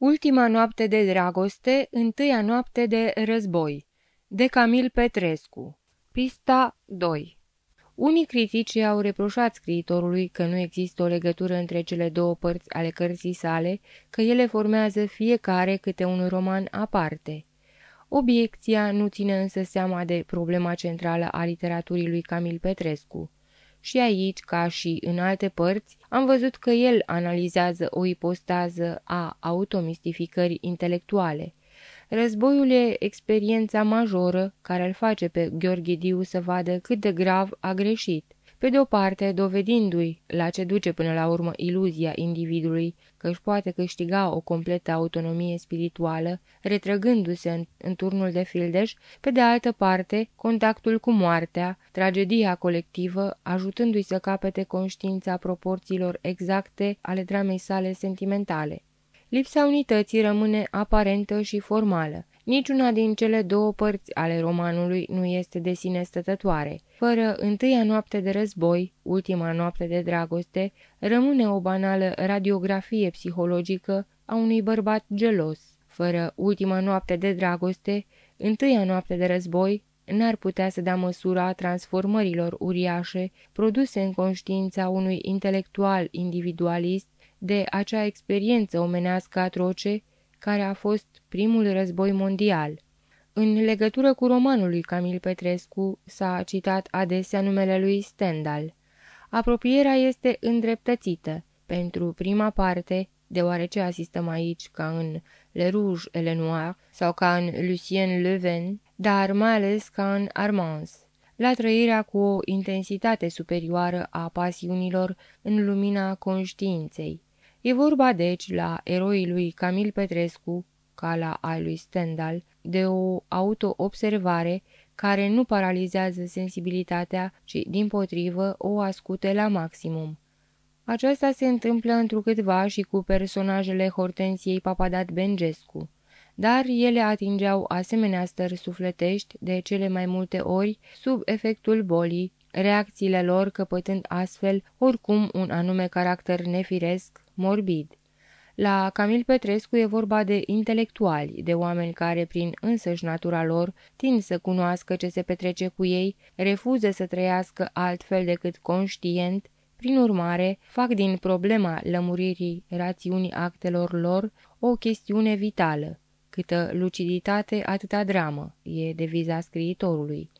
Ultima noapte de dragoste, întâia noapte de război. De Camil Petrescu. Pista 2 Unii critici au reproșat scriitorului că nu există o legătură între cele două părți ale cărții sale, că ele formează fiecare câte un roman aparte. Obiecția nu ține însă seama de problema centrală a literaturii lui Camil Petrescu. Și aici, ca și în alte părți, am văzut că el analizează o ipostază a automistificării intelectuale. Războiul e experiența majoră care îl face pe Gheorghe Diu să vadă cât de grav a greșit pe de o parte dovedindu-i la ce duce până la urmă iluzia individului că își poate câștiga o completă autonomie spirituală, retrăgându-se în, în turnul de fildeș, pe de altă parte contactul cu moartea, tragedia colectivă, ajutându-i să capete conștiința proporțiilor exacte ale dramei sale sentimentale. Lipsa unității rămâne aparentă și formală. Niciuna din cele două părți ale romanului nu este de sine stătătoare. Fără întâia noapte de război, ultima noapte de dragoste, rămâne o banală radiografie psihologică a unui bărbat gelos. Fără ultima noapte de dragoste, întâia noapte de război, n-ar putea să dea măsura transformărilor uriașe produse în conștiința unui intelectual individualist de acea experiență omenească atroce care a fost primul război mondial. În legătură cu romanul lui Camil Petrescu s-a citat adesea numele lui Stendhal. Apropierea este îndreptățită pentru prima parte, deoarece asistăm aici ca în Le Rouge et le Noir sau ca în Lucien Leven, dar mai ales ca în Armans, la trăirea cu o intensitate superioară a pasiunilor în lumina conștiinței. E vorba deci la eroii lui Camil Petrescu, ca la ai lui Stendhal, de o auto-observare care nu paralizează sensibilitatea, ci, din potrivă, o ascute la maximum. Aceasta se întâmplă întrucâtva și cu personajele Hortensiei Papadat Bengescu, dar ele atingeau asemenea stări sufletești de cele mai multe ori sub efectul bolii, reacțiile lor căpătând astfel oricum un anume caracter nefiresc, morbid. La Camil Petrescu e vorba de intelectuali, de oameni care, prin însăși natura lor, tind să cunoască ce se petrece cu ei, refuză să trăiască altfel decât conștient, prin urmare, fac din problema lămuririi rațiunii actelor lor o chestiune vitală. Câtă luciditate, atâta dramă, e deviza scriitorului.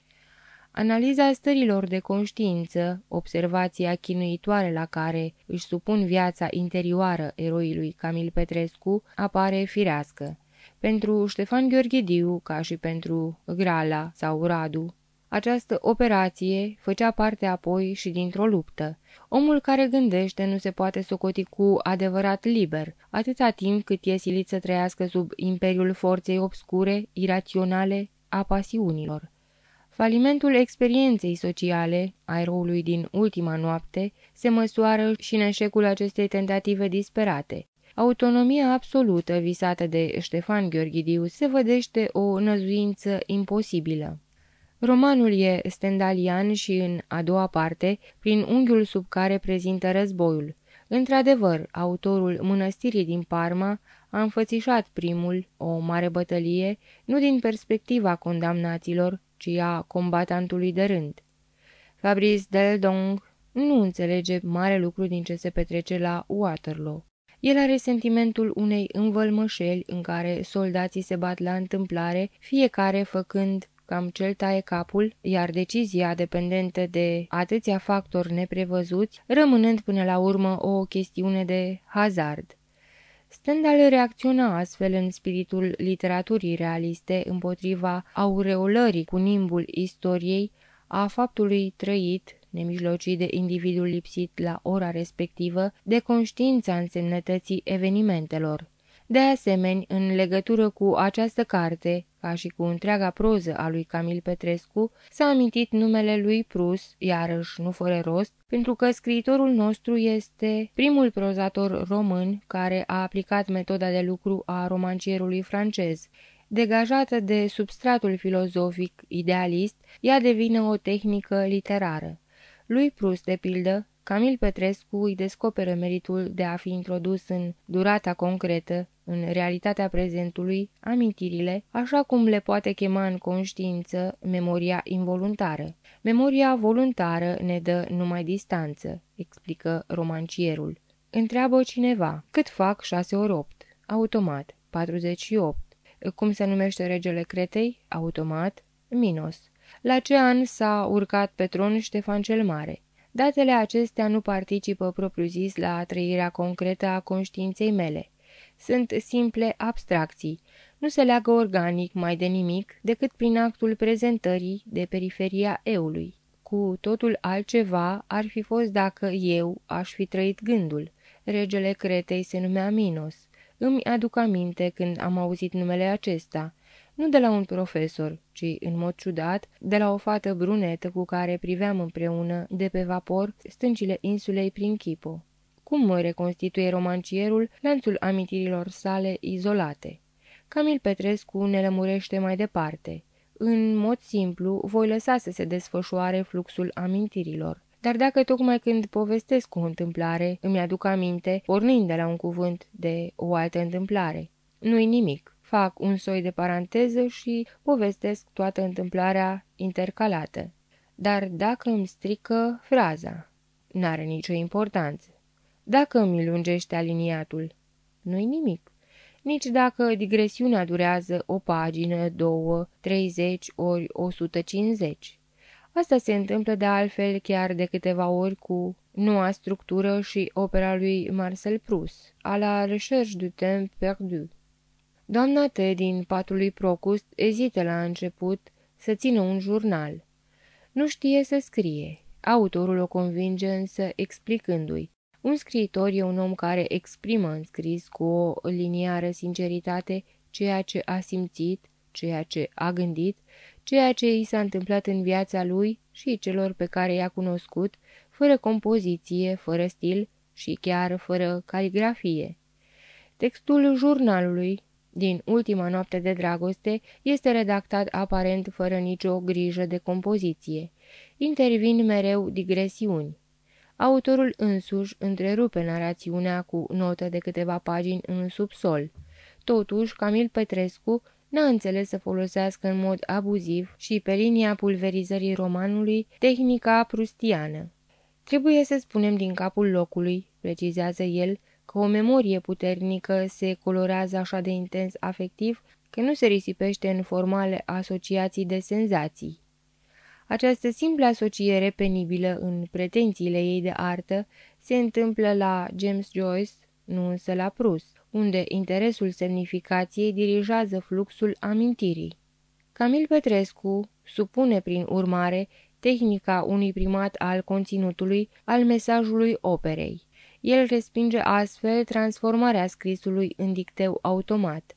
Analiza stărilor de conștiință, observația chinuitoare la care își supun viața interioară eroilui Camil Petrescu, apare firească. Pentru Ștefan Gheorghediu, ca și pentru Grala sau Radu, această operație făcea parte apoi și dintr-o luptă. Omul care gândește nu se poate socoti cu adevărat liber, atâta timp cât e silit să trăiască sub imperiul forței obscure, iraționale, a pasiunilor. Falimentul experienței sociale a eroului din ultima noapte se măsoară și în eșecul acestei tentative disperate. Autonomia absolută visată de Ștefan Gheorghidiu se vădește o năzuință imposibilă. Romanul e stendalian și în a doua parte, prin unghiul sub care prezintă războiul. Într-adevăr, autorul Mănăstirii din Parma a înfățișat primul, o mare bătălie, nu din perspectiva condamnaților, ci a combatantului de rând. Fabrice Deldong nu înțelege mare lucru din ce se petrece la Waterloo. El are sentimentul unei învălmășeli în care soldații se bat la întâmplare, fiecare făcând cam cel taie capul, iar decizia dependentă de atâția factori neprevăzuți, rămânând până la urmă o chestiune de hazard. Stendhal reacționa astfel în spiritul literaturii realiste împotriva aureolării cu nimbul istoriei a faptului trăit, nemijlocit de individul lipsit la ora respectivă, de conștiința însemnătății evenimentelor. De asemenea, în legătură cu această carte, ca și cu întreaga proză a lui Camil Petrescu, s-a amintit numele lui Prus, iarăși nu fără rost, pentru că scriitorul nostru este primul prozator român care a aplicat metoda de lucru a romancierului francez. Degajată de substratul filozofic idealist, ea devine o tehnică literară. Lui Prus, de pildă, Camil Petrescu îi descoperă meritul de a fi introdus în durata concretă, în realitatea prezentului, amintirile, așa cum le poate chema în conștiință memoria involuntară. Memoria voluntară ne dă numai distanță, explică romancierul. Întreabă cineva, cât fac 6 ori 8? Automat, 48. Cum se numește regele Cretei? Automat, Minos. La ce an s-a urcat pe tron Ștefan cel Mare? Datele acestea nu participă propriu-zis la trăirea concretă a conștiinței mele. Sunt simple abstracții, nu se leagă organic mai de nimic decât prin actul prezentării de periferia eului. Cu totul altceva ar fi fost dacă eu aș fi trăit gândul. Regele Cretei se numea Minos. Îmi aduc aminte când am auzit numele acesta, nu de la un profesor, ci, în mod ciudat, de la o fată brunetă cu care priveam împreună, de pe vapor, stâncile insulei prin Chipo. Cum reconstituie romancierul lanțul amintirilor sale izolate? Camil Petrescu ne lămurește mai departe. În mod simplu, voi lăsa să se desfășoare fluxul amintirilor. Dar dacă tocmai când povestesc o întâmplare îmi aduc aminte, pornind de la un cuvânt de o altă întâmplare, nu-i nimic. Fac un soi de paranteză și povestesc toată întâmplarea intercalată. Dar dacă îmi strică fraza, n-are nicio importanță. Dacă îmi lungește aliniatul, nu-i nimic. Nici dacă digresiunea durează o pagină, două, treizeci ori o sută cincizeci. Asta se întâmplă de altfel chiar de câteva ori cu noua structură și opera lui Marcel Proust, a la Recherche du temps perdu. Doamna T. din patul lui Procust ezită la început să țină un jurnal. Nu știe să scrie. Autorul o convinge însă explicându-i. Un scriitor e un om care exprimă în scris cu o liniară sinceritate ceea ce a simțit, ceea ce a gândit, ceea ce i s-a întâmplat în viața lui și celor pe care i-a cunoscut, fără compoziție, fără stil și chiar fără caligrafie. Textul jurnalului din ultima noapte de dragoste este redactat aparent fără nicio grijă de compoziție. Intervin mereu digresiuni. Autorul însuși întrerupe narațiunea cu notă de câteva pagini în subsol. Totuși, Camil Petrescu n-a înțeles să folosească în mod abuziv și pe linia pulverizării romanului tehnica prustiană. Trebuie să spunem din capul locului, precizează el, că o memorie puternică se colorează așa de intens afectiv că nu se risipește în formale asociații de senzații. Această simplă asociere penibilă în pretențiile ei de artă se întâmplă la James Joyce, nu însă la Proust, unde interesul semnificației dirigează fluxul amintirii. Camil Petrescu supune prin urmare tehnica unui primat al conținutului, al mesajului operei. El respinge astfel transformarea scrisului în dicteu automat.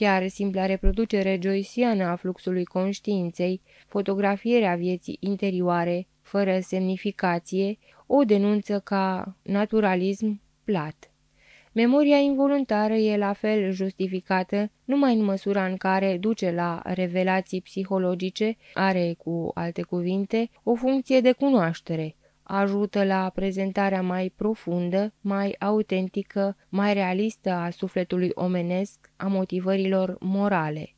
Chiar simpla reproducere joysiană a fluxului conștiinței, fotografierea vieții interioare, fără semnificație, o denunță ca naturalism plat. Memoria involuntară e la fel justificată numai în măsura în care duce la revelații psihologice, are, cu alte cuvinte, o funcție de cunoaștere, ajută la prezentarea mai profundă, mai autentică, mai realistă a sufletului omenesc, a motivărilor morale.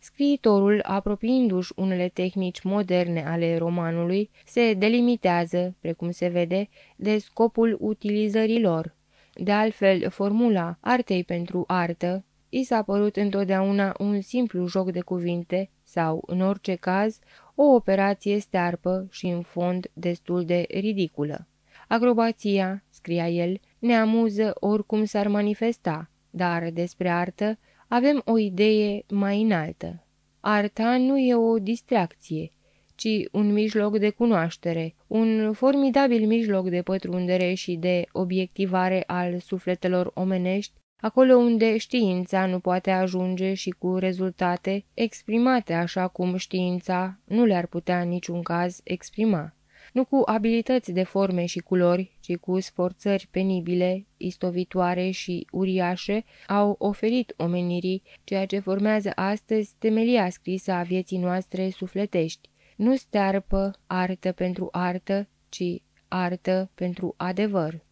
Scriitorul, apropiindu-și unele tehnici moderne ale romanului, se delimitează, precum se vede, de scopul utilizării lor. De altfel, formula artei pentru artă i s-a părut întotdeauna un simplu joc de cuvinte sau, în orice caz, o operație stearpă și în fond destul de ridiculă. Acrobația, scria el, ne amuză oricum s-ar manifesta, dar despre artă avem o idee mai înaltă. Arta nu e o distracție, ci un mijloc de cunoaștere, un formidabil mijloc de pătrundere și de obiectivare al sufletelor omenești acolo unde știința nu poate ajunge și cu rezultate exprimate așa cum știința nu le-ar putea în niciun caz exprima. Nu cu abilități de forme și culori, ci cu sforțări penibile, istovitoare și uriașe, au oferit omenirii ceea ce formează astăzi temelia scrisă a vieții noastre sufletești. Nu stearpă artă pentru artă, ci artă pentru adevăr.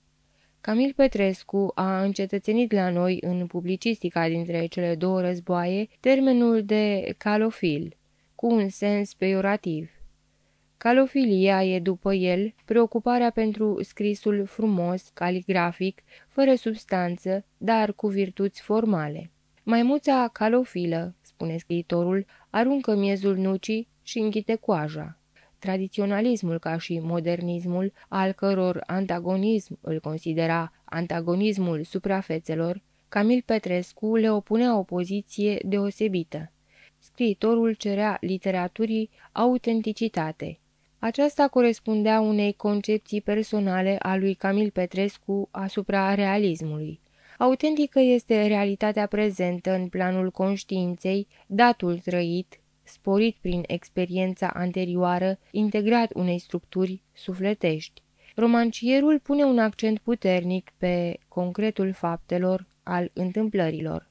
Camil Petrescu a încetățenit la noi în publicistica dintre cele două războaie termenul de calofil, cu un sens peiorativ. Calofilia e, după el, preocuparea pentru scrisul frumos, caligrafic, fără substanță, dar cu virtuți formale. Maimuța calofilă, spune scriitorul, aruncă miezul nucii și înghite coaja. Tradiționalismul ca și modernismul, al căror antagonism îl considera antagonismul suprafețelor, Camil Petrescu le opunea o poziție deosebită. Scriitorul cerea literaturii autenticitate. Aceasta corespundea unei concepții personale a lui Camil Petrescu asupra realismului. Autentică este realitatea prezentă în planul conștiinței, datul trăit, sporit prin experiența anterioară, integrat unei structuri sufletești. Romancierul pune un accent puternic pe concretul faptelor al întâmplărilor.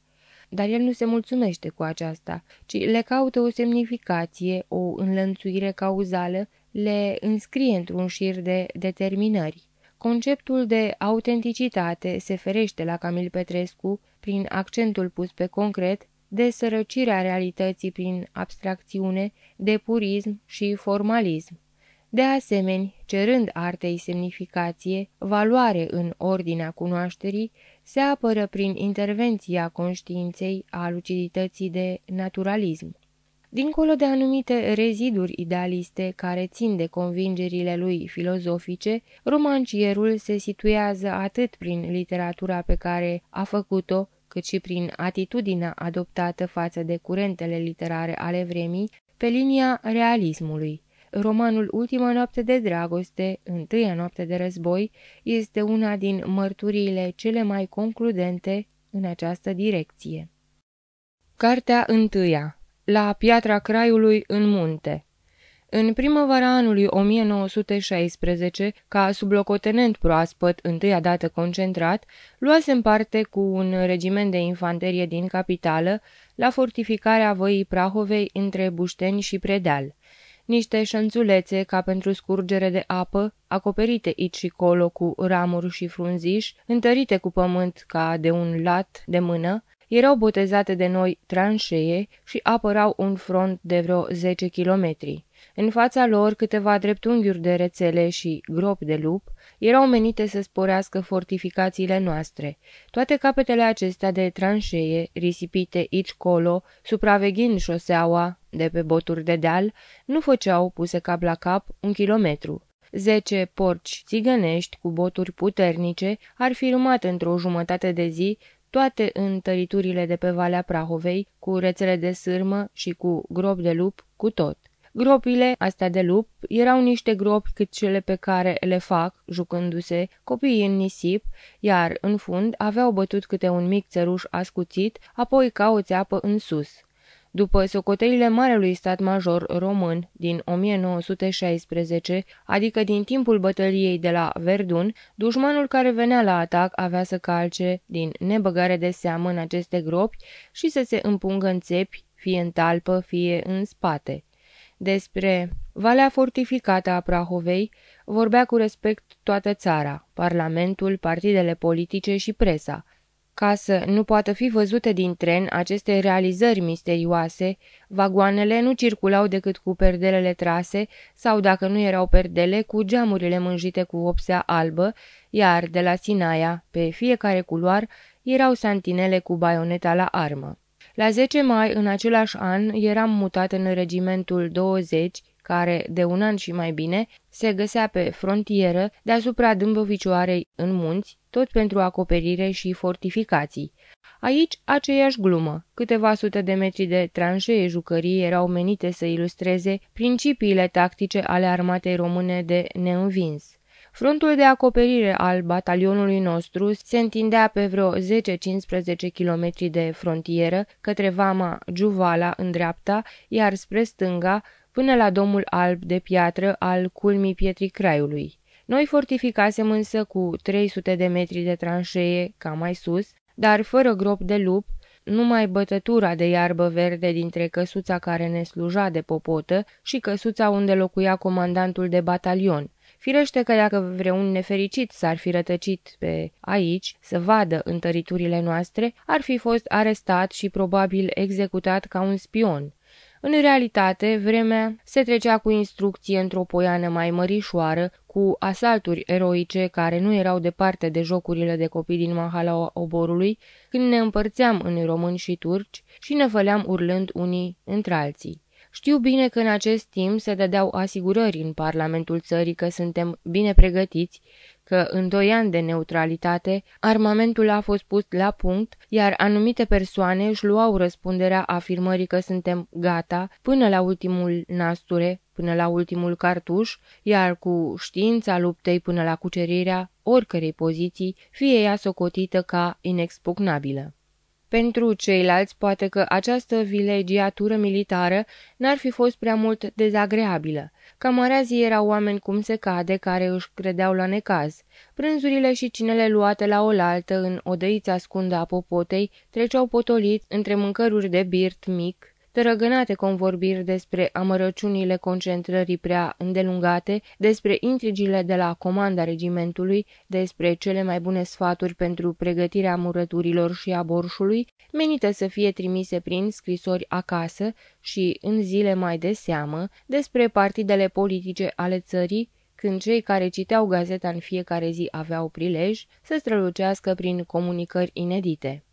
Dar el nu se mulțumește cu aceasta, ci le caută o semnificație, o înlănțuire cauzală, le înscrie într-un șir de determinări. Conceptul de autenticitate se ferește la Camil Petrescu prin accentul pus pe concret, de sărăcirea realității prin abstracțiune, de purism și formalism. De asemenea, cerând artei semnificație, valoare în ordinea cunoașterii, se apără prin intervenția conștiinței a lucidității de naturalism. Dincolo de anumite reziduri idealiste care țin de convingerile lui filozofice, romancierul se situează atât prin literatura pe care a făcut-o, cât și prin atitudinea adoptată față de curentele literare ale vremii, pe linia realismului. Romanul Ultima noapte de dragoste, Întâia noapte de război, este una din mărturiile cele mai concludente în această direcție. Cartea întâia La Piatra Craiului în munte în primăvara anului 1916, ca sublocotenent proaspăt, întâia dată concentrat, luasem parte cu un regiment de infanterie din capitală la fortificarea văii Prahovei între Bușteni și Predeal. Niște șănțulețe ca pentru scurgere de apă, acoperite aici și colo cu ramuri și frunziși, întărite cu pământ ca de un lat de mână, erau botezate de noi tranșee și apărau un front de vreo 10 kilometri. În fața lor câteva dreptunghiuri de rețele și gropi de lup erau menite să sporească fortificațiile noastre. Toate capetele acestea de tranșee, risipite aici colo, supraveghind șoseaua de pe boturi de deal, nu făceau, puse cap la cap, un kilometru. Zece porci țigănești cu boturi puternice ar fi rumat într-o jumătate de zi toate întăriturile de pe Valea Prahovei, cu rețele de sârmă și cu grob de lup, cu tot. Gropile astea de lup erau niște gropi cât cele pe care le fac, jucându-se, copiii în nisip, iar, în fund, aveau bătut câte un mic țăruș ascuțit, apoi ca o țeapă în sus. După socotelile Marelui Stat Major Român din 1916, adică din timpul bătăliei de la Verdun, dușmanul care venea la atac avea să calce, din nebăgare de seamă în aceste gropi și să se împungă în țepi, fie în talpă, fie în spate. Despre Valea fortificată a Prahovei vorbea cu respect toată țara, parlamentul, partidele politice și presa. Ca să nu poată fi văzute din tren aceste realizări misterioase, vagoanele nu circulau decât cu perdelele trase sau, dacă nu erau perdele, cu geamurile mânjite cu opsea albă, iar de la Sinaia, pe fiecare culoar, erau santinele cu baioneta la armă. La 10 mai, în același an, eram mutat în regimentul 20, care, de un an și mai bine, se găsea pe frontieră deasupra Dâmbovicioarei în munți, tot pentru acoperire și fortificații. Aici aceeași glumă. Câteva sute de metri de tranșee jucării erau menite să ilustreze principiile tactice ale armatei române de neînvins. Frontul de acoperire al batalionului nostru se întindea pe vreo 10-15 km de frontieră către vama Juvala în dreapta, iar spre stânga, până la domul alb de piatră al culmii pietrii craiului. Noi fortificasem însă cu 300 de metri de tranșee, ca mai sus, dar fără grop de lup, numai bătătura de iarbă verde dintre căsuța care ne sluja de popotă și căsuța unde locuia comandantul de batalion, Firește că dacă vreun nefericit s-ar fi rătăcit pe aici să vadă întăriturile noastre, ar fi fost arestat și probabil executat ca un spion. În realitate, vremea se trecea cu instrucție într-o poiană mai mărișoară, cu asalturi eroice care nu erau departe de jocurile de copii din mahala oborului, când ne împărțeam în români și turci și ne făleam urlând unii între alții. Știu bine că în acest timp se dădeau asigurări în Parlamentul țării că suntem bine pregătiți, că în doi ani de neutralitate armamentul a fost pus la punct, iar anumite persoane își luau răspunderea afirmării că suntem gata până la ultimul nasture, până la ultimul cartuș, iar cu știința luptei până la cucerirea oricărei poziții, fie ea socotită ca inexpugnabilă. Pentru ceilalți, poate că această vilegiatură militară n-ar fi fost prea mult dezagreabilă. Camarazii erau oameni cum se cade, care își credeau la necaz. Prânzurile și cinele luate la oaltă în odăița scundă a popotei treceau potolit între mâncăruri de birt mic, tărăgănate convorbiri despre amărăciunile concentrării prea îndelungate, despre intrigile de la comanda regimentului, despre cele mai bune sfaturi pentru pregătirea murăturilor și a borșului, menite să fie trimise prin scrisori acasă și în zile mai de seamă, despre partidele politice ale țării, când cei care citeau gazeta în fiecare zi aveau prilej să strălucească prin comunicări inedite.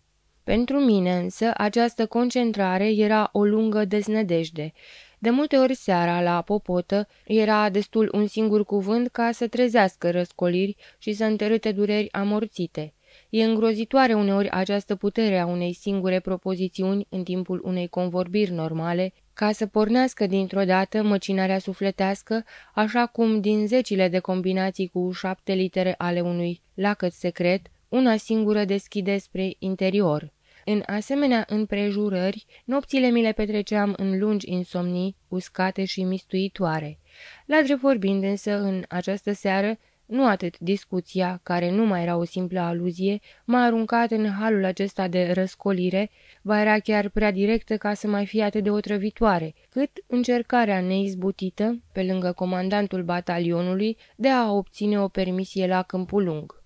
Pentru mine însă această concentrare era o lungă deznădejde. De multe ori seara, la popotă, era destul un singur cuvânt ca să trezească răscoliri și să întărâte dureri amorțite. E îngrozitoare uneori această putere a unei singure propozițiuni în timpul unei convorbiri normale, ca să pornească dintr-o dată măcinarea sufletească, așa cum din zecile de combinații cu șapte litere ale unui lacăt secret, una singură deschide spre interior. În asemenea împrejurări, nopțile mi le petreceam în lungi insomnii, uscate și mistuitoare. La drept vorbind însă, în această seară, nu atât discuția, care nu mai era o simplă aluzie, m-a aruncat în halul acesta de răscolire, va era chiar prea directă ca să mai fie atât de otrăvitoare, cât încercarea neizbutită, pe lângă comandantul batalionului, de a obține o permisie la Câmpul Lung.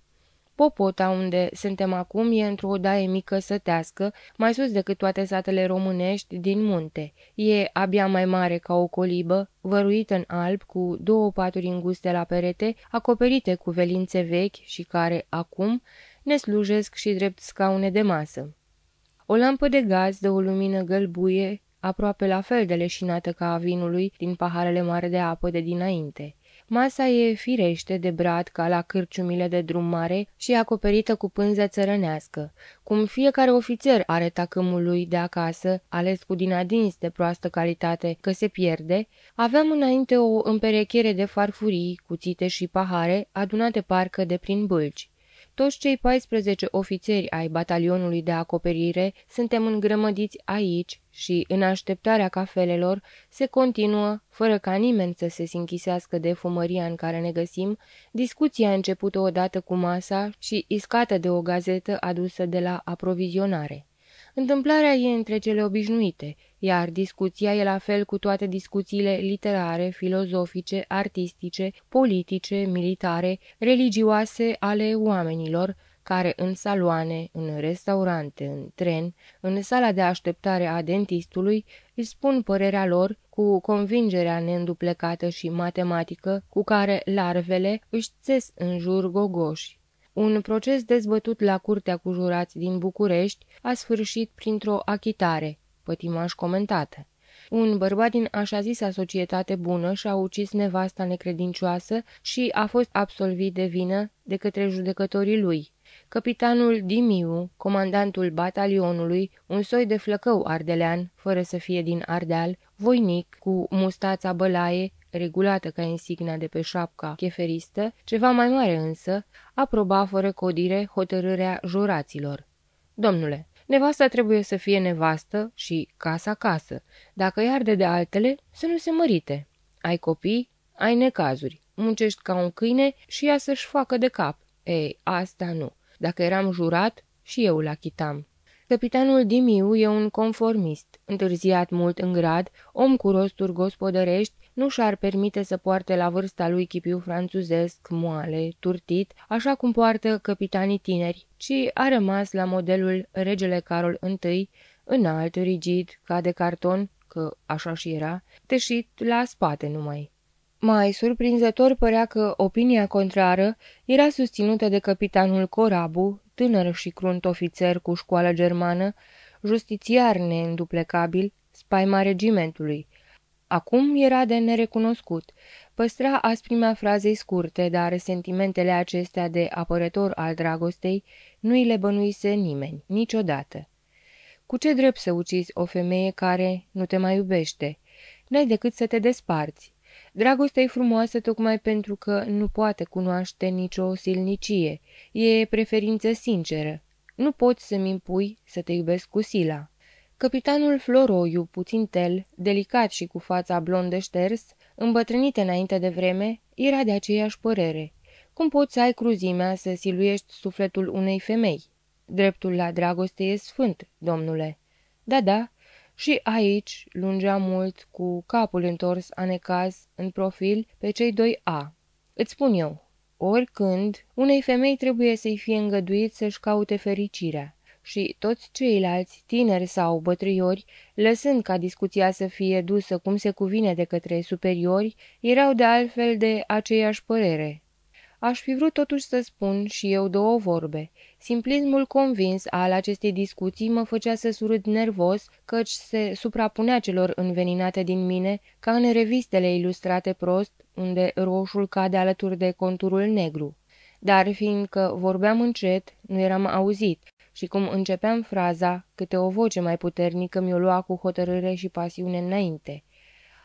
Popota, unde suntem acum, e într-o odaie mică sătească, mai sus decât toate satele românești din munte. E abia mai mare ca o colibă, văruită în alb, cu două paturi înguste la perete, acoperite cu velințe vechi și care, acum, ne slujesc și drept scaune de masă. O lampă de gaz de o lumină gălbuie, aproape la fel de leșinată ca a vinului din paharele mari de apă de dinainte. Masa e firește de brad ca la cârciumile de drum mare și acoperită cu pânză țărănească. Cum fiecare ofițer are tacâmul lui de acasă, ales cu din adins de proastă calitate că se pierde, aveam înainte o împerechere de farfurii, cuțite și pahare, adunate parcă de prin bâlci. Toți cei 14 ofițeri ai batalionului de acoperire suntem îngrămădiți aici și, în așteptarea cafelelor, se continuă, fără ca nimeni să se închisească de fumăria în care ne găsim, discuția începută odată cu masa și iscată de o gazetă adusă de la aprovizionare. Întâmplarea e între cele obișnuite, iar discuția e la fel cu toate discuțiile literare, filozofice, artistice, politice, militare, religioase ale oamenilor, care în saloane, în restaurante, în tren, în sala de așteptare a dentistului, își spun părerea lor cu convingerea neînduplecată și matematică cu care larvele își țes în jur gogoși. Un proces dezbătut la Curtea cu jurați din București a sfârșit printr-o achitare, pătimaș comentată. Un bărbat din așa zisa societate bună și-a ucis nevasta necredincioasă și a fost absolvit de vină de către judecătorii lui. Capitanul Dimiu, comandantul batalionului, un soi de flăcău ardelean, fără să fie din Ardeal, voinic, cu mustața bălaie, regulată ca insigna de pe șapca cheferistă, ceva mai mare însă, aproba fără codire hotărârea juraților. Domnule, nevasta trebuie să fie nevastă și casa casă. Dacă îi arde de altele, să nu se mărite. Ai copii, ai necazuri. Muncești ca un câine și ea să-și facă de cap. Ei, asta nu. Dacă eram jurat, și eu la chitam. Capitanul Dimiu e un conformist, întârziat mult în grad, om cu rosturi gospodărești, nu și-ar permite să poarte la vârsta lui chipiu franțuzesc, moale, turtit, așa cum poartă capitanii tineri, ci a rămas la modelul regele Carol I, înalt, rigid, ca de carton, că așa și era, teșit la spate numai. Mai surprinzător părea că opinia contrară era susținută de capitanul Corabu, tânăr și crunt ofițer cu școală germană, justițiar neînduplecabil, spaima regimentului. Acum era de nerecunoscut. Păstra asprimea frazei scurte, dar sentimentele acestea de apărător al dragostei nu îi le bănuise nimeni, niciodată. Cu ce drept să ucizi o femeie care nu te mai iubește? N-ai decât să te desparți. Dragostea e frumoasă tocmai pentru că nu poate cunoaște nicio silnicie. E preferință sinceră. Nu poți să-mi impui să te iubesc cu sila. Capitanul Floroiu, puțin tel, delicat și cu fața blondă șters, îmbătrânit înainte de vreme, era de aceeași părere. Cum poți să ai cruzimea să siluiești sufletul unei femei? Dreptul la dragoste e sfânt, domnule. Da, da, și aici lungea mult, cu capul întors anecaz, în profil, pe cei doi A. Îți spun eu, oricând, unei femei trebuie să-i fie îngăduit să-și caute fericirea. Și toți ceilalți, tineri sau bătrâiori, lăsând ca discuția să fie dusă cum se cuvine de către superiori, erau de altfel de aceeași părere. Aș fi vrut totuși să spun și eu două vorbe. Simplismul convins al acestei discuții mă făcea să surâd nervos, căci se suprapunea celor înveninate din mine, ca în revistele ilustrate prost, unde roșul cade alături de conturul negru. Dar fiindcă vorbeam încet, nu eram auzit și cum începeam fraza, câte o voce mai puternică mi-o lua cu hotărâre și pasiune înainte.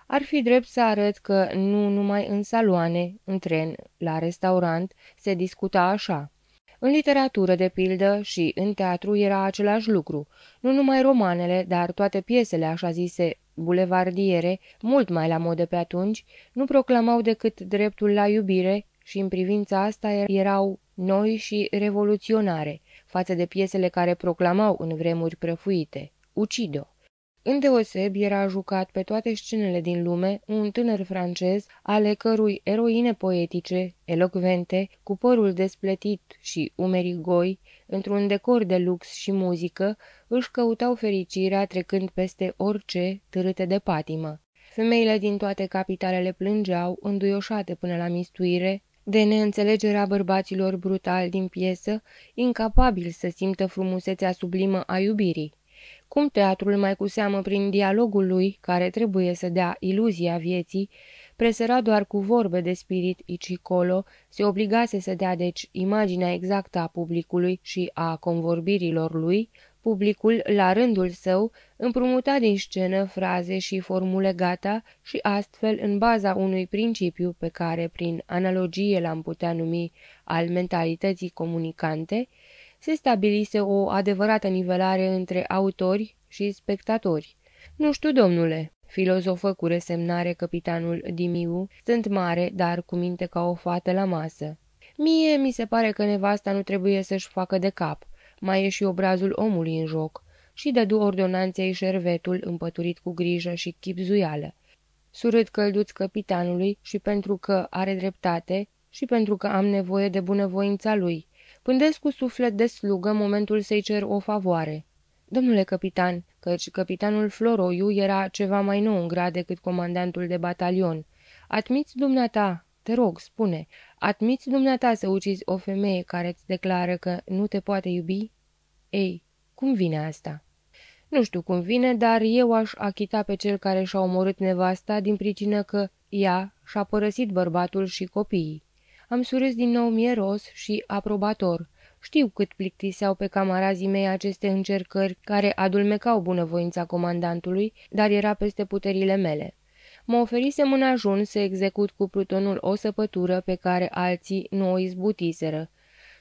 Ar fi drept să arăt că nu numai în saloane, în tren, la restaurant, se discuta așa. În literatură, de pildă, și în teatru era același lucru. Nu numai romanele, dar toate piesele, așa zise, bulevardiere, mult mai la modă pe atunci, nu proclamau decât dreptul la iubire și în privința asta erau noi și revoluționare, față de piesele care proclamau în vremuri prăfuite. Ucido. Îndeoseb era jucat pe toate scenele din lume un tânăr francez, ale cărui eroine poetice, elocvente, cu părul despletit și umerii goi, într-un decor de lux și muzică, își căutau fericirea trecând peste orice târâte de patimă. Femeile din toate capitalele plângeau, înduioșate până la mistuire, de neînțelegerea bărbaților brutali din piesă, incapabili să simtă frumusețea sublimă a iubirii. Cum teatrul, mai cu seamă prin dialogul lui, care trebuie să dea iluzia vieții, presăra doar cu vorbe de spirit ici colo, se obligase să dea deci imaginea exactă a publicului și a convorbirilor lui, publicul, la rândul său, împrumuta din scenă fraze și formule gata și astfel, în baza unui principiu pe care, prin analogie l-am putea numi al mentalității comunicante, se stabilise o adevărată nivelare între autori și spectatori. Nu știu, domnule, filozofă cu resemnare capitanul Dimiu, sunt mare, dar cu minte ca o fată la masă. Mie mi se pare că nevasta nu trebuie să-și facă de cap. Mai e și obrazul omului în joc. Și dădu ordonanței șervetul împăturit cu grijă și chipzuială. Surât călduț capitanului și pentru că are dreptate și pentru că am nevoie de bunăvoința lui. Pândesc cu suflet de slugă momentul să-i cer o favoare. Domnule capitan, căci capitanul Floroiu era ceva mai nou în grad decât comandantul de batalion. Admiți dumneata, te rog, spune, admiți dumneata să ucizi o femeie care îți declară că nu te poate iubi? Ei, cum vine asta? Nu știu cum vine, dar eu aș achita pe cel care și-a omorât nevasta din pricină că ea și-a părăsit bărbatul și copiii. Am surâs din nou mieros și aprobator. Știu cât plictiseau pe camarazii mei aceste încercări care adulmecau bunăvoința comandantului, dar era peste puterile mele. Mă oferisem în ajun să execut cu plutonul o săpătură pe care alții nu o izbutiseră.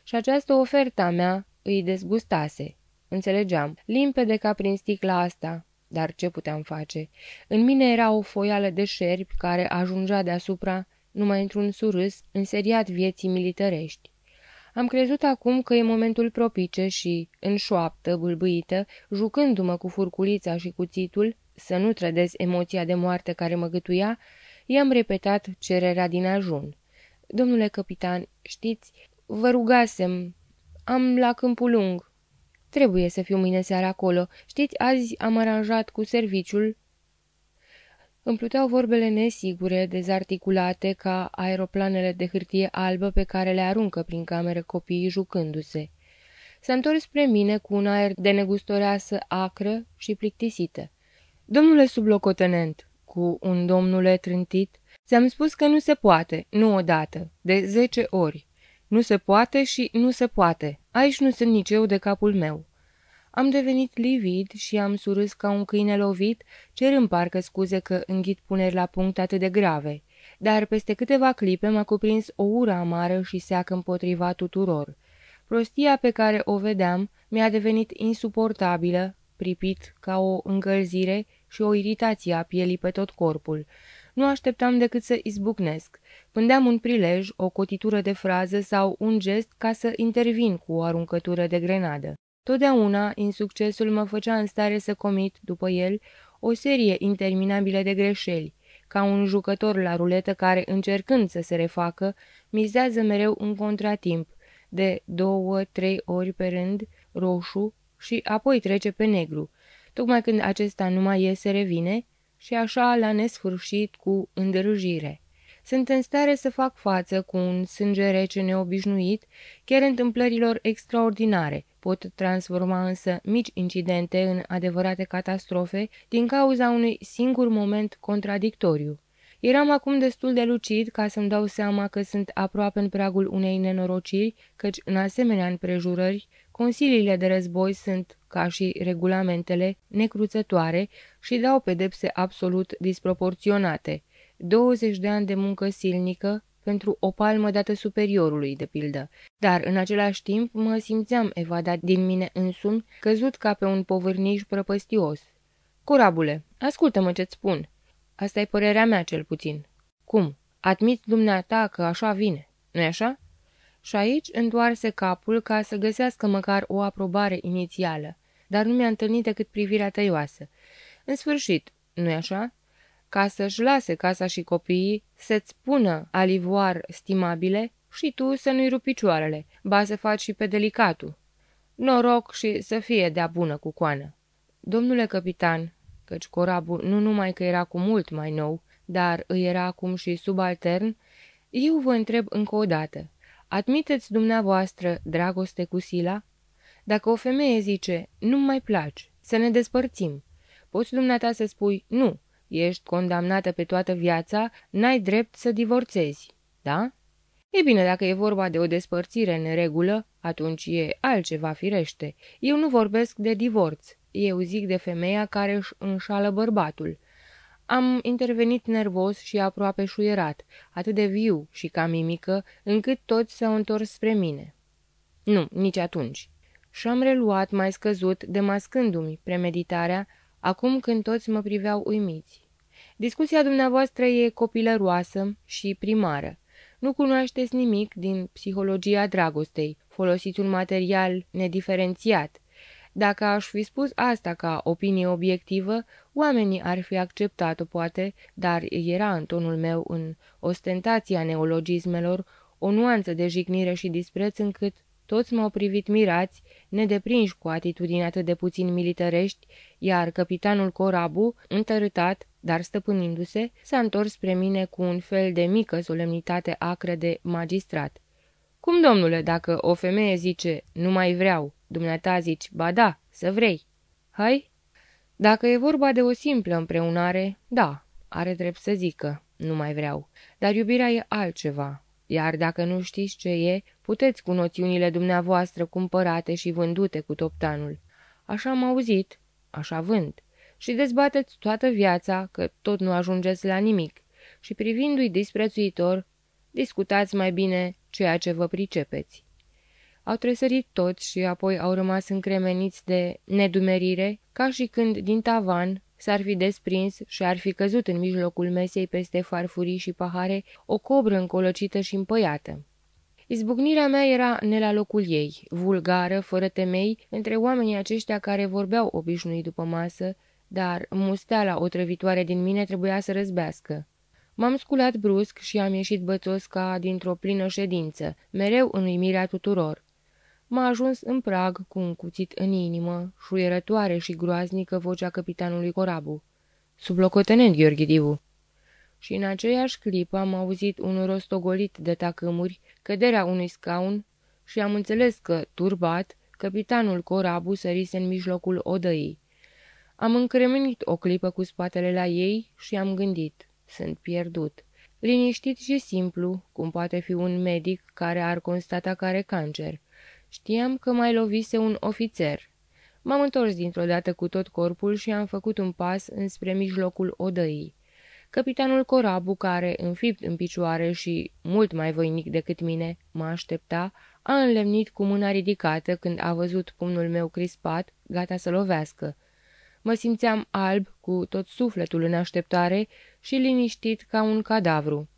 Și această oferta mea îi dezgustase. Înțelegeam, limpede ca prin sticla asta, dar ce puteam face? În mine era o foială de șerpi care ajungea deasupra numai într-un surâs, înseriat vieții militărești. Am crezut acum că e momentul propice și, în șoaptă, bâlbâită, jucându-mă cu furculița și cuțitul, să nu trădez emoția de moarte care mă gâtuia, I-am repetat cererea din ajun. Domnule capitan, știți, vă rugasem, am la câmpul lung. Trebuie să fiu mâine seara acolo. Știți, azi am aranjat cu serviciul îmi pluteau vorbele nesigure, dezarticulate, ca aeroplanele de hârtie albă pe care le aruncă prin camere copiii jucându-se. S-a întors spre mine cu un aer de negustoreasă acră și plictisită. Domnule sublocotenent, cu un domnule trântit, ți-am spus că nu se poate, nu odată, de zece ori. Nu se poate și nu se poate. Aici nu sunt nici eu de capul meu. Am devenit livid și am surâs ca un câine lovit, cerând parcă scuze că înghit puneri la punct atât de grave. Dar peste câteva clipe m-a cuprins o ură amară și seacă împotriva tuturor. Prostia pe care o vedeam mi-a devenit insuportabilă, pripit ca o încălzire și o iritație a pielii pe tot corpul. Nu așteptam decât să izbucnesc. Pândeam un prilej, o cotitură de frază sau un gest ca să intervin cu o aruncătură de grenadă. Totdeauna, insuccesul mă făcea în stare să comit, după el, o serie interminabilă de greșeli, ca un jucător la ruletă care, încercând să se refacă, mizează mereu un contratimp, de două, trei ori pe rând, roșu, și apoi trece pe negru. Tocmai când acesta nu mai iese, revine, și așa la nesfârșit cu îndrăjire. Sunt în stare să fac față cu un sânge rece neobișnuit, chiar întâmplărilor extraordinare, pot transforma însă mici incidente în adevărate catastrofe din cauza unui singur moment contradictoriu. Eram acum destul de lucid ca să-mi dau seama că sunt aproape în pragul unei nenorociri, căci în asemenea împrejurări, consiliile de război sunt, ca și regulamentele, necruțătoare și dau pedepse absolut disproporționate. 20 de ani de muncă silnică, pentru o palmă dată superiorului, de pildă, dar în același timp mă simțeam evadat din mine însumi, căzut ca pe un povârniș prăpăstios. Corabule, ascultă-mă ce-ți spun. Asta e părerea mea, cel puțin. Cum? Admiți dumneata că așa vine, nu-i așa? Și aici întoarse capul ca să găsească măcar o aprobare inițială, dar nu mi-a întâlnit decât privirea tăioasă. În sfârșit, nu-i așa? ca să-și lase casa și copiii, să-ți spună alivoar stimabile și tu să nu-i rupi picioarele, ba să faci și pe delicatul. Noroc și să fie de-a bună cu coană. Domnule capitan, căci corabul nu numai că era cu mult mai nou, dar îi era acum și subaltern, eu vă întreb încă o dată, admiteți dumneavoastră dragoste cu Sila? Dacă o femeie zice, nu mai place, să ne despărțim, poți dumneata să spui, nu, Ești condamnată pe toată viața, n-ai drept să divorțezi, da? E bine, dacă e vorba de o despărțire în regulă, atunci e altceva firește. Eu nu vorbesc de divorț, eu zic de femeia care își înșală bărbatul. Am intervenit nervos și aproape șuierat, atât de viu și ca mimică, încât toți s-au întors spre mine. Nu, nici atunci. Și-am reluat mai scăzut, demascându-mi premeditarea, acum când toți mă priveau uimiți. Discuția dumneavoastră e copilăroasă și primară. Nu cunoașteți nimic din psihologia dragostei, folosiți un material nediferențiat. Dacă aș fi spus asta ca opinie obiectivă, oamenii ar fi acceptat-o poate, dar era în tonul meu în ostentația neologismelor o nuanță de jignire și dispreț încât toți m-au privit mirați, nedeprinși cu atitudini atât de puțin militărești, iar capitanul Corabu, întărâtat, dar stăpânindu-se, s-a întors spre mine cu un fel de mică solemnitate acră de magistrat. Cum, domnule, dacă o femeie zice, nu mai vreau, dumneata zici, ba da, să vrei. Hai? Dacă e vorba de o simplă împreunare, da, are drept să zică, nu mai vreau. Dar iubirea e altceva, iar dacă nu știți ce e, puteți cu noțiunile dumneavoastră cumpărate și vândute cu toptanul. Așa am auzit, așa vând. Și dezbateți toată viața, că tot nu ajungeți la nimic. Și privindu-i disprețuitor, discutați mai bine ceea ce vă pricepeți. Au tresărit toți și apoi au rămas încremeniți de nedumerire, ca și când din tavan s-ar fi desprins și ar fi căzut în mijlocul mesei peste farfurii și pahare o cobră încolăcită și împăiată. Izbucnirea mea era ne la locul ei, vulgară, fără temei, între oamenii aceștia care vorbeau obișnuit după masă, dar musteala otrăvitoare din mine trebuia să răzbească. M-am sculat brusc și am ieșit bățos ca dintr-o plină ședință, mereu în uimirea tuturor. M-a ajuns în prag cu un cuțit în inimă, șuierătoare și groaznică vocea capitanului Corabu. Sublocotenent Gheorghe Divu. Și în aceeași clipă am auzit un rostogolit de tacâmuri, căderea unui scaun și am înțeles că, turbat, capitanul Corabu sărise în mijlocul odăii. Am încremenit o clipă cu spatele la ei și am gândit. Sunt pierdut. Liniștit și simplu, cum poate fi un medic care ar constata că are cancer. Știam că mai lovise un ofițer. M-am întors dintr-o dată cu tot corpul și am făcut un pas înspre mijlocul odăii. Capitanul Corabu, care, înfipt în picioare și mult mai voinic decât mine, mă aștepta, a înlemnit cu mâna ridicată când a văzut pumnul meu crispat, gata să lovească. Mă simțeam alb, cu tot sufletul în așteptare și liniștit ca un cadavru.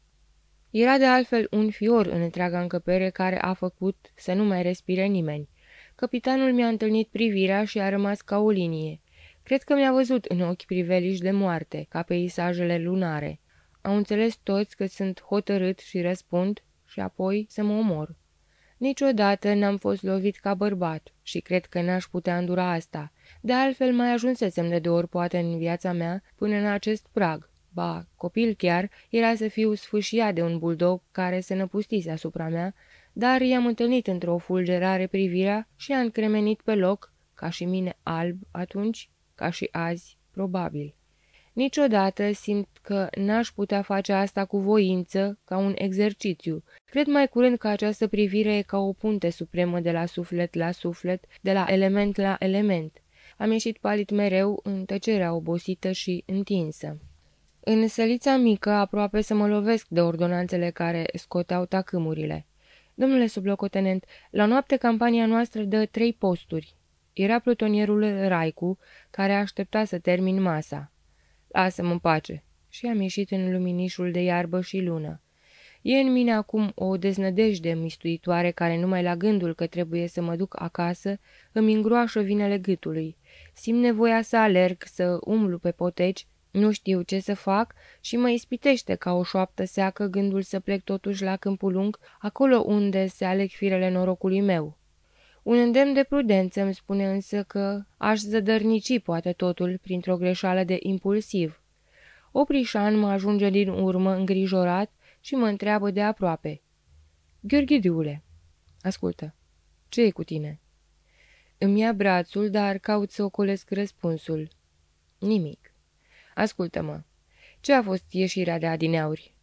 Era de altfel un fior în întreaga încăpere care a făcut să nu mai respire nimeni. Capitanul mi-a întâlnit privirea și a rămas ca o linie. Cred că mi-a văzut în ochi priveliși de moarte, ca peisajele lunare. Au înțeles toți că sunt hotărât și răspund și apoi să mă omor. Niciodată n-am fost lovit ca bărbat și cred că n-aș putea îndura asta. De altfel mai ajunsesem de două ori poate în viața mea până în acest prag. Ba, copil chiar, era să fiu sfâșiat de un buldog care se năpustise asupra mea, dar i-am întâlnit într-o fulgerare privirea și a încremenit pe loc, ca și mine alb atunci, ca și azi, probabil. Niciodată simt că n-aș putea face asta cu voință, ca un exercițiu. Cred mai curând că această privire e ca o punte supremă de la suflet la suflet, de la element la element. Am ieșit palit mereu în tăcerea obosită și întinsă. În sălița mică, aproape să mă lovesc de ordonanțele care scoteau tacâmurile. Domnule sublocotenent, la noapte campania noastră dă trei posturi. Era plutonierul Raicu, care aștepta să termin masa. Lasă-mă în pace. Și am ieșit în luminișul de iarbă și lună. E în mine acum o deznădejde mistuitoare care numai la gândul că trebuie să mă duc acasă îmi îngroașă vinele gâtului. Simt nevoia să alerg, să umlu pe poteci, nu știu ce să fac și mă ispitește ca o șoaptă seacă gândul să plec totuși la câmpul lung, acolo unde se aleg firele norocului meu. Un îndemn de prudență îmi spune însă că aș zădărnici poate totul printr-o greșeală de impulsiv. Oprișan mă ajunge din urmă îngrijorat și mă întreabă de aproape. Gheorghidiule, ascultă, ce e cu tine? Îmi ia brațul, dar caut să ocolesc răspunsul. Nimic. Ascultă-mă, ce a fost ieșirea de adineauri?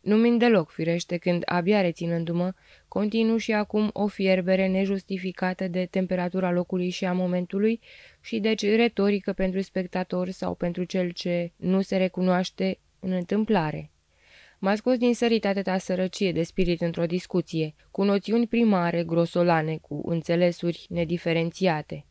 Nu min deloc, firește, când, abia reținându-mă, continu și acum o fierbere nejustificată de temperatura locului și a momentului și deci retorică pentru spectator sau pentru cel ce nu se recunoaște în întâmplare. M-a scos din sărit atâta sărăcie de spirit într-o discuție, cu noțiuni primare, grosolane, cu înțelesuri nediferențiate.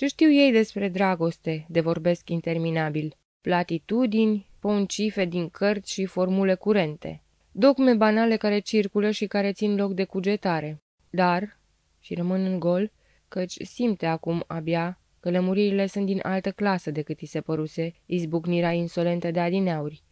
Ce știu ei despre dragoste, de vorbesc interminabil? Platitudini, poncife din cărți și formule curente. Dogme banale care circulă și care țin loc de cugetare. Dar, și rămân în gol, căci simte acum abia că lămuririle sunt din altă clasă decât i se păruse izbucnirea insolentă de adineauri.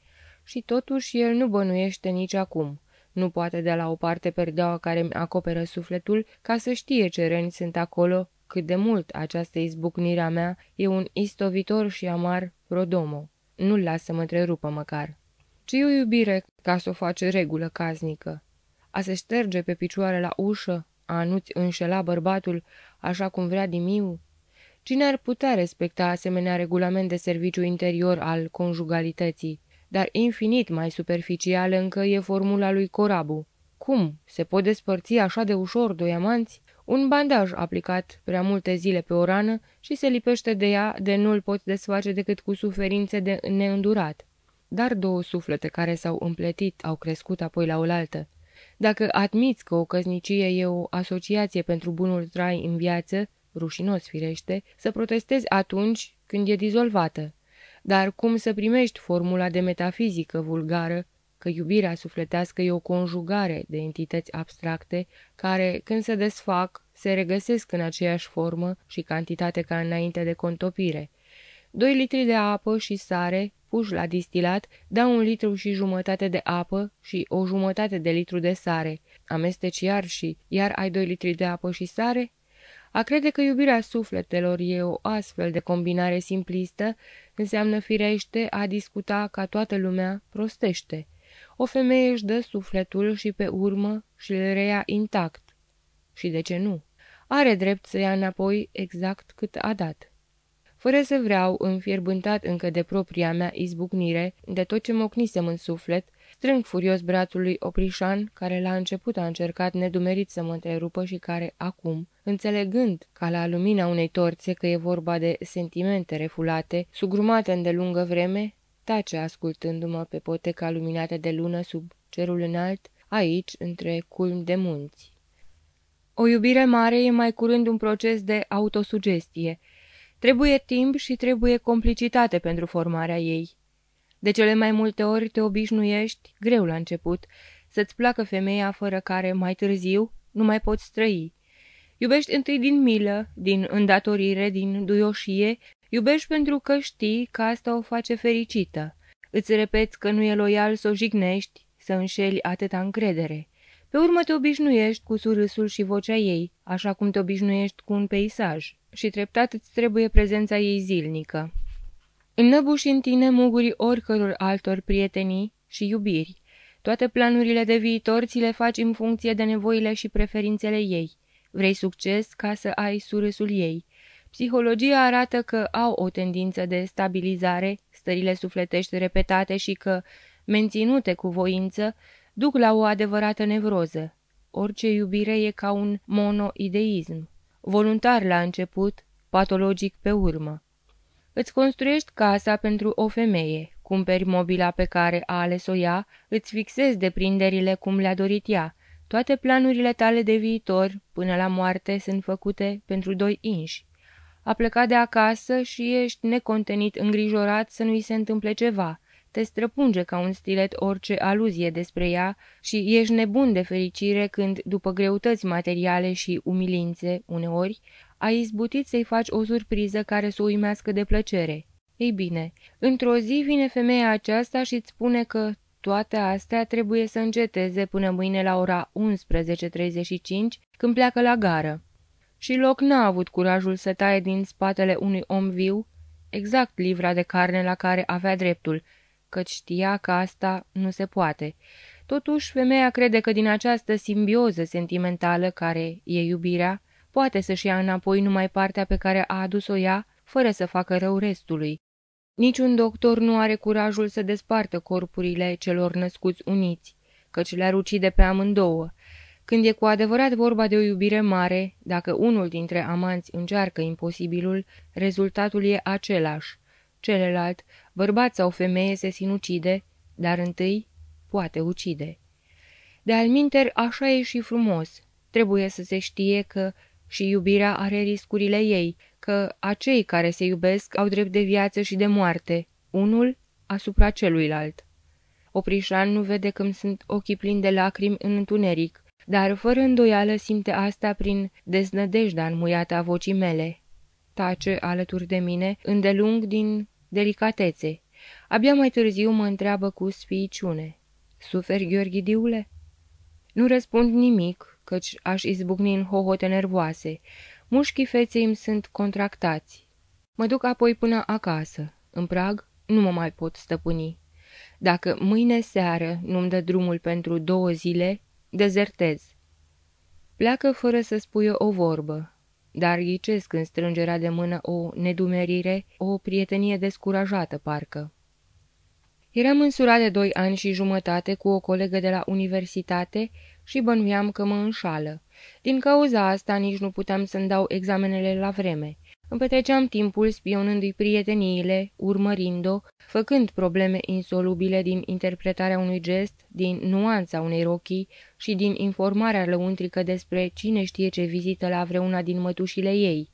Și totuși el nu bănuiește nici acum. Nu poate de la o parte perdeaua care îmi acoperă sufletul ca să știe ce răni sunt acolo, cât de mult această izbucnire a mea e un istovitor și amar rodomo. Nu-l las să mă întrerupă măcar. Ce o iubire ca să o face regulă casnică? A se șterge pe picioare la ușă? A nu-ți înșela bărbatul așa cum vrea Dimiu? Cine ar putea respecta asemenea regulament de serviciu interior al conjugalității? Dar infinit mai superficială încă e formula lui Corabu. Cum? Se pot despărți așa de ușor doi amanți? Un bandaj aplicat prea multe zile pe o rană și se lipește de ea de nu-l poți desface decât cu suferințe de neîndurat. Dar două suflete care s-au împletit au crescut apoi la oaltă. Dacă admiți că o căsnicie e o asociație pentru bunul trai în viață, rușinos firește, să protestezi atunci când e dizolvată. Dar cum să primești formula de metafizică vulgară că iubirea sufletească e o conjugare de entități abstracte care, când se desfac, se regăsesc în aceeași formă și cantitate ca înainte de contopire. Doi litri de apă și sare, puși la distilat, dau un litru și jumătate de apă și o jumătate de litru de sare. Amesteci iar și iar ai doi litri de apă și sare? A crede că iubirea sufletelor e o astfel de combinare simplistă înseamnă firește a discuta ca toată lumea prostește. O femeie își dă sufletul și pe urmă și îl reia intact. Și de ce nu? Are drept să ia înapoi exact cât a dat. Fără să vreau, înfierbântat încă de propria mea izbucnire, de tot ce mocnisem în suflet, strâng furios brațul lui Oprișan, care la început a încercat nedumerit să mă întrerupă și care acum, înțelegând ca la lumina unei torțe că e vorba de sentimente refulate, sugrumate îndelungă vreme, tace ascultându-mă pe poteca luminată de lună sub cerul înalt, aici, între culmi de munți. O iubire mare e mai curând un proces de autosugestie. Trebuie timp și trebuie complicitate pentru formarea ei. De cele mai multe ori te obișnuiești, greu la început, să-ți placă femeia fără care, mai târziu, nu mai poți trăi. Iubești întâi din milă, din îndatorire, din duioșie, iubești pentru că știi că asta o face fericită. Îți repeți că nu e loial să o jignești, să înșeli atâta încredere. Pe urmă te obișnuiești cu surâsul și vocea ei, așa cum te obișnuiești cu un peisaj, și treptat îți trebuie prezența ei zilnică. Înnăbuși în tine muguri oricăror altor prietenii și iubiri. Toate planurile de viitor ți le faci în funcție de nevoile și preferințele ei. Vrei succes ca să ai surâsul ei. Psihologia arată că au o tendință de stabilizare, stările sufletești repetate și că, menținute cu voință, duc la o adevărată nevroză. Orice iubire e ca un monoideism, voluntar la început, patologic pe urmă. Îți construiești casa pentru o femeie, cumperi mobila pe care a ales-o ea, îți fixezi deprinderile cum le-a dorit ea. Toate planurile tale de viitor, până la moarte, sunt făcute pentru doi inși. A plecat de acasă și ești necontenit îngrijorat să nu-i se întâmple ceva. Te străpunge ca un stilet orice aluzie despre ea și ești nebun de fericire când, după greutăți materiale și umilințe, uneori, ai izbutit să-i faci o surpriză care să o uimească de plăcere. Ei bine, într-o zi vine femeia aceasta și îți spune că toate astea trebuie să înceteze până mâine la ora 11.35 când pleacă la gară. Și loc n-a avut curajul să taie din spatele unui om viu exact livra de carne la care avea dreptul, căci știa că asta nu se poate. Totuși, femeia crede că din această simbioză sentimentală care e iubirea, poate să-și ia înapoi numai partea pe care a adus-o ea, fără să facă rău restului. Niciun doctor nu are curajul să despartă corpurile celor născuți uniți, căci le-ar ucide pe amândouă. Când e cu adevărat vorba de o iubire mare, dacă unul dintre amanți încearcă imposibilul, rezultatul e același. Celălalt, bărbat sau femeie, se sinucide, dar întâi poate ucide. De alminter, așa e și frumos. Trebuie să se știe că și iubirea are riscurile ei, că acei care se iubesc au drept de viață și de moarte, unul asupra celuilalt. Oprișan nu vede cum sunt ochii plini de lacrimi în întuneric, dar fără îndoială simte asta prin deznădejdea înmuiată a vocii mele. Tace alături de mine, îndelung din delicatețe. Abia mai târziu mă întreabă cu sfiiciune. Suferi, Gheorghidiule? Nu răspund nimic, căci aș izbucni în hohote nervoase. Mușchii feței îmi sunt contractați. Mă duc apoi până acasă. În prag nu mă mai pot stăpâni. Dacă mâine seară nu-mi dă drumul pentru două zile, dezertez. Pleacă fără să spuie o vorbă, dar ghicesc în strângerea de mână o nedumerire, o prietenie descurajată, parcă. Eram însurat de doi ani și jumătate cu o colegă de la universitate și bănuiam că mă înșală. Din cauza asta nici nu puteam să-mi dau examenele la vreme. Îmi petreceam timpul spionându-i prieteniile, urmărind-o, făcând probleme insolubile din interpretarea unui gest, din nuanța unei rochii și din informarea lăuntrică despre cine știe ce vizită la vreuna din mătușile ei.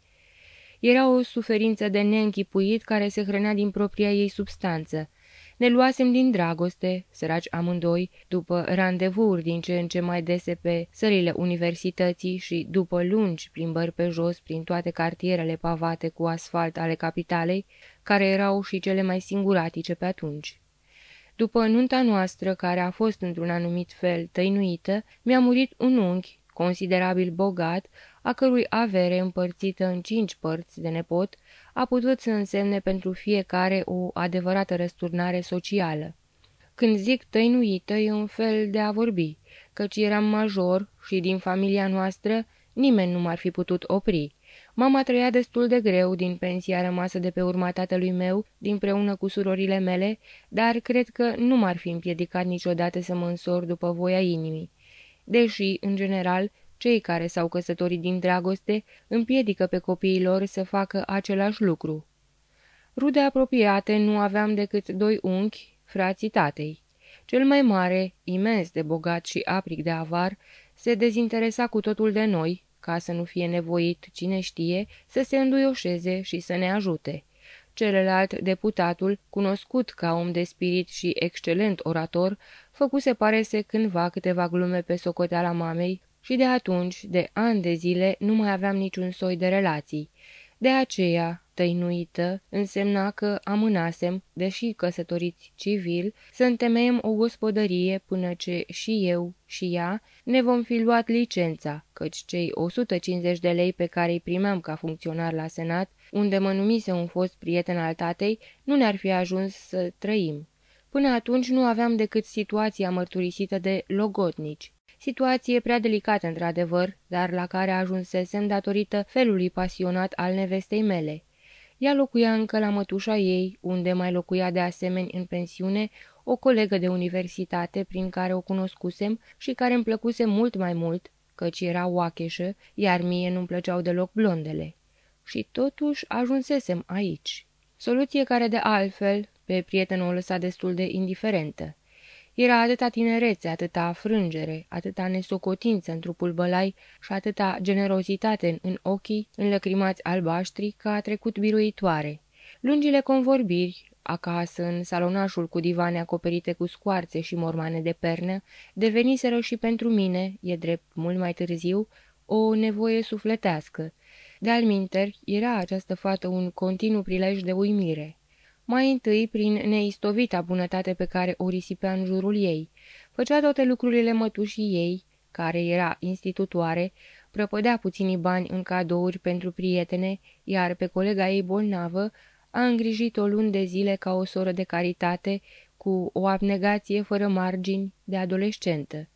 Era o suferință de neînchipuit care se hrănea din propria ei substanță. Ne luasem din dragoste, săraci amândoi, după randevuri din ce în ce mai dese pe sălile universității și după lungi plimbări pe jos prin toate cartierele pavate cu asfalt ale capitalei, care erau și cele mai singuratice pe atunci. După nunta noastră, care a fost într-un anumit fel tăinuită, mi-a murit un unchi, considerabil bogat, a cărui avere împărțită în cinci părți de nepot, a putut să însemne pentru fiecare o adevărată răsturnare socială. Când zic tăinuită, e un fel de a vorbi, căci eram major și din familia noastră nimeni nu m-ar fi putut opri. Mama trăia destul de greu din pensia rămasă de pe urma tatălui meu, dinpreună cu surorile mele, dar cred că nu m-ar fi împiedicat niciodată să mă însor după voia inimii. Deși, în general, cei care s-au căsătorit din dragoste împiedică pe copiii lor să facă același lucru. Rude apropiate nu aveam decât doi unchi, frații tatei. Cel mai mare, imens de bogat și apric de avar, se dezinteresa cu totul de noi, ca să nu fie nevoit, cine știe, să se înduioșeze și să ne ajute. Celălalt, deputatul, cunoscut ca om de spirit și excelent orator, făcuse parese cândva câteva glume pe socoteala mamei și de atunci, de ani de zile, nu mai aveam niciun soi de relații. De aceea, tăinuită, însemna că amânasem, deși căsătoriți civil, să întemeiem o gospodărie până ce și eu și ea ne vom fi luat licența, căci cei 150 de lei pe care îi primeam ca funcționar la senat, unde mă numise un fost prieten al tatei, nu ne-ar fi ajuns să trăim. Până atunci nu aveam decât situația mărturisită de logotnici. Situație prea delicată, într-adevăr, dar la care ajunsesem datorită felului pasionat al nevestei mele. Ea locuia încă la mătușa ei, unde mai locuia de asemenea în pensiune o colegă de universitate prin care o cunoscusem și care îmi plăcuse mult mai mult, căci era oacheșă, iar mie nu-mi plăceau deloc blondele. Și totuși ajunsesem aici. Soluție care de altfel pe prietenul o lăsa destul de indiferentă. Era atâta tinerețe, atâta frângere, atâta nesocotință în trupul bălai și atâta generozitate în ochii înlăcrimați albaștri că a trecut biruitoare. Lungile convorbiri, acasă, în salonașul cu divane acoperite cu scoarțe și mormane de pernă, deveniseră și pentru mine, e drept mult mai târziu, o nevoie sufletească. De-al era această fată un continuu prilej de uimire mai întâi prin neistovita bunătate pe care o risipea în jurul ei. Făcea toate lucrurile mătușii ei, care era institutoare, prăpădea puținii bani în cadouri pentru prietene, iar pe colega ei bolnavă a îngrijit-o luni de zile ca o soră de caritate, cu o abnegație fără margini de adolescentă.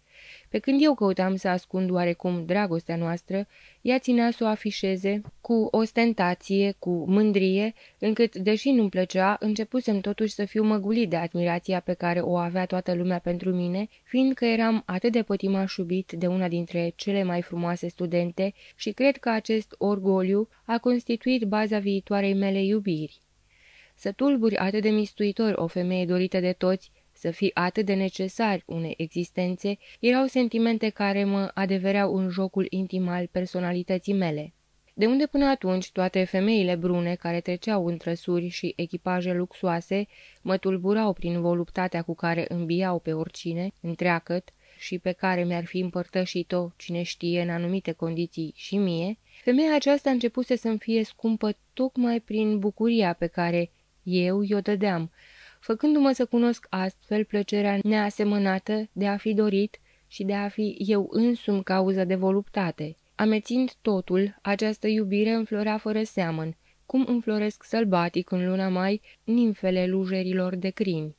Pe când eu căutam să ascund oarecum dragostea noastră, ea ținea să o afișeze cu ostentație, cu mândrie, încât, deși nu-mi plăcea, începusem totuși să fiu măgulit de admirația pe care o avea toată lumea pentru mine, fiindcă eram atât de pătimaș iubit de una dintre cele mai frumoase studente și cred că acest orgoliu a constituit baza viitoarei mele iubiri. Să tulburi atât de mistuitor o femeie dorită de toți, să fii atât de necesari unei existențe, erau sentimente care mă adevereau în jocul intim al personalității mele. De unde până atunci toate femeile brune care treceau în trăsuri și echipaje luxoase mă tulburau prin voluptatea cu care îmbiau pe oricine, întreacăt, și pe care mi-ar fi împărtășit-o, cine știe, în anumite condiții și mie, femeia aceasta începuse să-mi fie scumpă tocmai prin bucuria pe care eu i-o dădeam, făcându-mă să cunosc astfel plăcerea neasemănată de a fi dorit și de a fi eu însumi cauză de voluptate. Amețind totul, această iubire înflorea fără seamăn, cum înfloresc sălbatic în luna mai nimfele lujerilor de crini.